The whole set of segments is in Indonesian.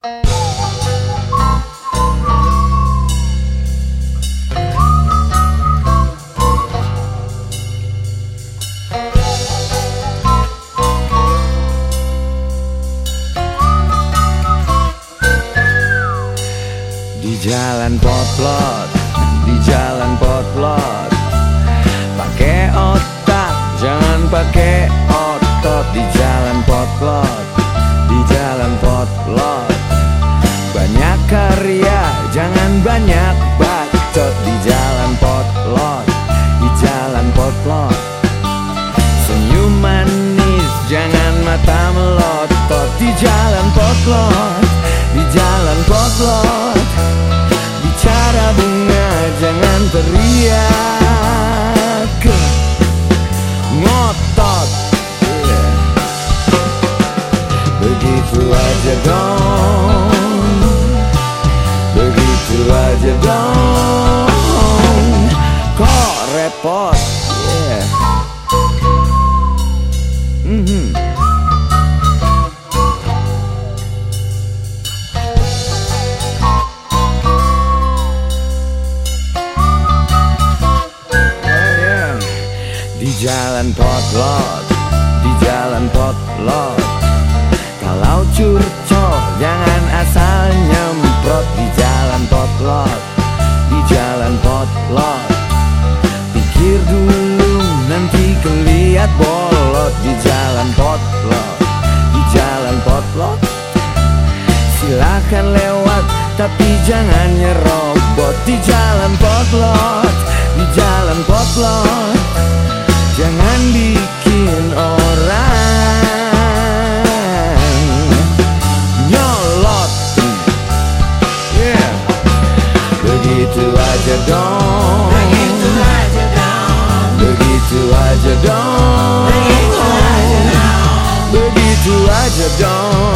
Di jalan potlot, di jalan potlot. Pakai otak, jangan pakai otot. Di jalan potlot, di jalan potlot jangan banyak bacot Di jalan potlot, di jalan potlot. Senyum manis, jangan mata melotot. Di jalan potlot, di jalan potlot. Bicara bunga, jangan teriak Mhm. Yeah. Di jalan potlot, di jalan potlot Kalau curcol Silakan lewat tapi jangan nyerobot. Di jalan potlot, di jalan potlot Jangan bikin orang nyolot. Yeah. Begitu aja dong. Begitu aja dong. Begitu aja dong. Begitu aja dong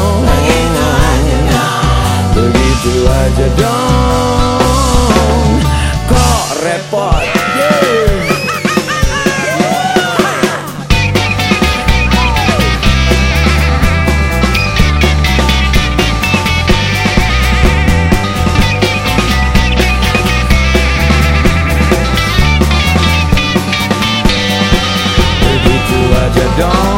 dawn